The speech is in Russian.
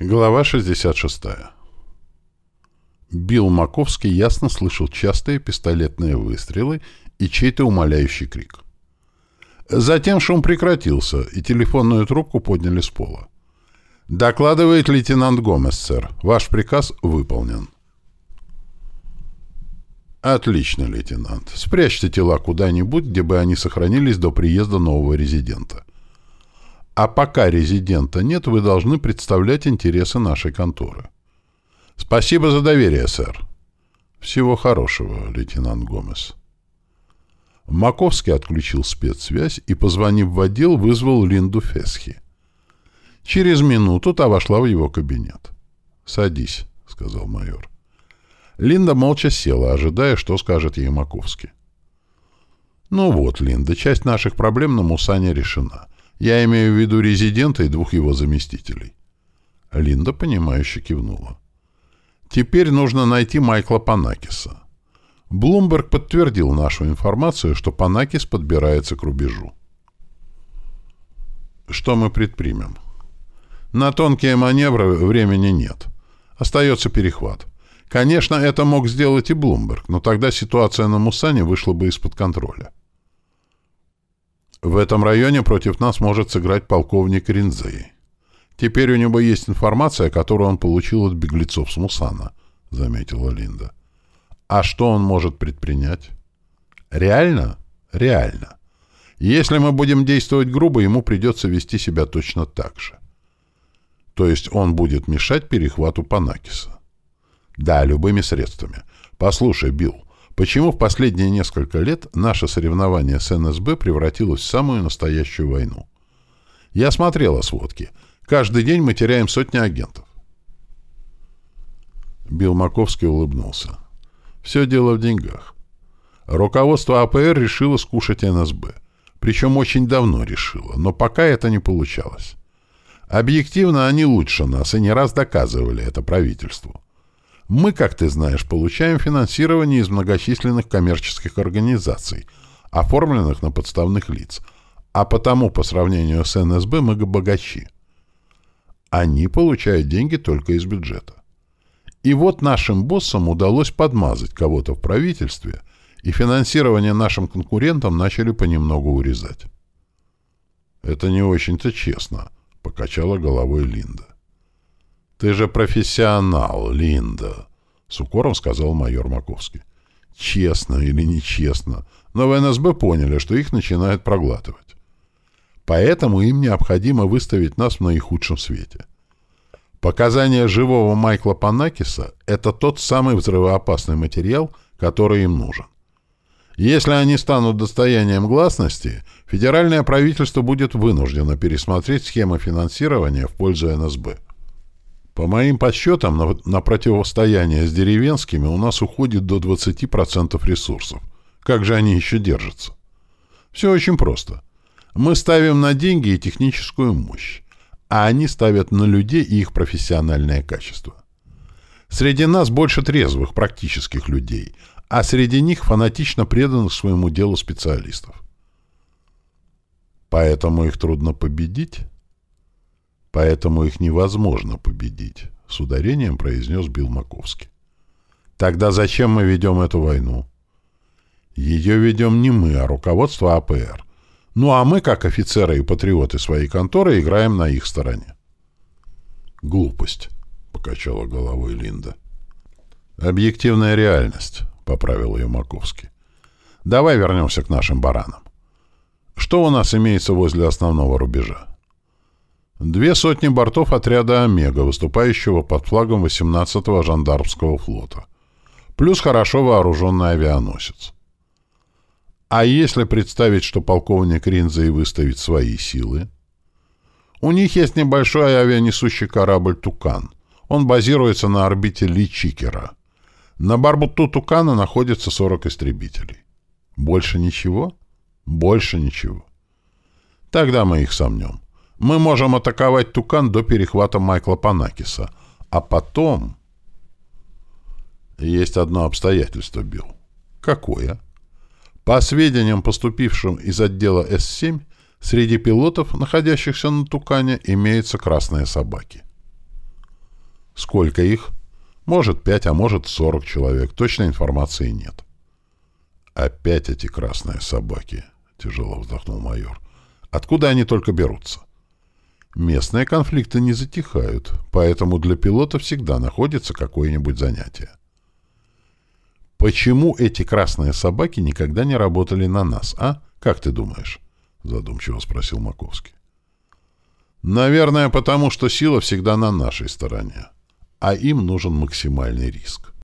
Глава 66. Билл Маковский ясно слышал частые пистолетные выстрелы и чей-то умоляющий крик. Затем шум прекратился, и телефонную трубку подняли с пола. «Докладывает лейтенант Гомес, сэр. Ваш приказ выполнен». «Отлично, лейтенант. Спрячьте тела куда-нибудь, где бы они сохранились до приезда нового резидента. А пока резидента нет, вы должны представлять интересы нашей конторы. Спасибо за доверие, сэр. Всего хорошего, лейтенант Гомес. Маковский отключил спецсвязь и, позвонив в отдел, вызвал Линду Фесхи. Через минуту та вошла в его кабинет. «Садись», — сказал майор. Линда молча села, ожидая, что скажет ей Маковский. «Ну вот, Линда, часть наших проблем на Мусане решена. Я имею в виду резидента и двух его заместителей. Линда, понимающе кивнула. Теперь нужно найти Майкла Панакиса. Блумберг подтвердил нашу информацию, что Панакис подбирается к рубежу. Что мы предпримем? На тонкие маневры времени нет. Остается перехват. Конечно, это мог сделать и Блумберг, но тогда ситуация на Мусане вышла бы из-под контроля. В этом районе против нас может сыграть полковник Ринзей. Теперь у него есть информация, которую он получил от беглецов с Мусана, — заметила Линда. А что он может предпринять? Реально? Реально. Если мы будем действовать грубо, ему придется вести себя точно так же. То есть он будет мешать перехвату Панакиса. Да, любыми средствами. Послушай, Билл, Почему в последние несколько лет наше соревнование с НСБ превратилось в самую настоящую войну? Я смотрела сводки. Каждый день мы теряем сотни агентов. Билл Маковский улыбнулся. Все дело в деньгах. Руководство АПР решило скушать НСБ. Причем очень давно решило, но пока это не получалось. Объективно они лучше нас и не раз доказывали это правительству. Мы, как ты знаешь, получаем финансирование из многочисленных коммерческих организаций, оформленных на подставных лиц, а потому по сравнению с НСБ мы богачи. Они получают деньги только из бюджета. И вот нашим боссам удалось подмазать кого-то в правительстве, и финансирование нашим конкурентам начали понемногу урезать. «Это не очень-то честно», — покачала головой Линда. «Ты же профессионал, Линда», — с укором сказал майор Маковский. «Честно или нечестно, но в НСБ поняли, что их начинают проглатывать. Поэтому им необходимо выставить нас в наихудшем свете. Показания живого Майкла Панакиса — это тот самый взрывоопасный материал, который им нужен. Если они станут достоянием гласности, федеральное правительство будет вынуждено пересмотреть схемы финансирования в пользу НСБ. По моим подсчетам, на, на противостояние с деревенскими у нас уходит до 20% ресурсов. Как же они еще держатся? Все очень просто. Мы ставим на деньги и техническую мощь, а они ставят на людей и их профессиональное качество. Среди нас больше трезвых, практических людей, а среди них фанатично преданных своему делу специалистов. Поэтому их трудно победить? Поэтому их невозможно победить, — с ударением произнес Билл Маковский. Тогда зачем мы ведем эту войну? Ее ведем не мы, а руководство АПР. Ну а мы, как офицеры и патриоты своей конторы, играем на их стороне. Глупость, — покачала головой Линда. Объективная реальность, — поправил ее Маковский. Давай вернемся к нашим баранам. Что у нас имеется возле основного рубежа? Две сотни бортов отряда «Омега», выступающего под флагом 18-го жандармского флота. Плюс хорошо вооруженный авианосец. А если представить, что полковник Ринзей выставит свои силы? У них есть небольшой авианесущий корабль «Тукан». Он базируется на орбите Ли-Чикера. На борту «Тукана» находится 40 истребителей. Больше ничего? Больше ничего. Тогда мы их сомнем. Мы можем атаковать Тукан до перехвата Майкла Панакиса. А потом... Есть одно обстоятельство, Билл. Какое? По сведениям, поступившим из отдела С-7, среди пилотов, находящихся на Тукане, имеются красные собаки. Сколько их? Может, пять, а может, сорок человек. Точной информации нет. Опять эти красные собаки, тяжело вздохнул майор. Откуда они только берутся? Местные конфликты не затихают, поэтому для пилота всегда находится какое-нибудь занятие. Почему эти красные собаки никогда не работали на нас, а? Как ты думаешь? Задумчиво спросил Маковский. Наверное, потому что сила всегда на нашей стороне, а им нужен максимальный риск.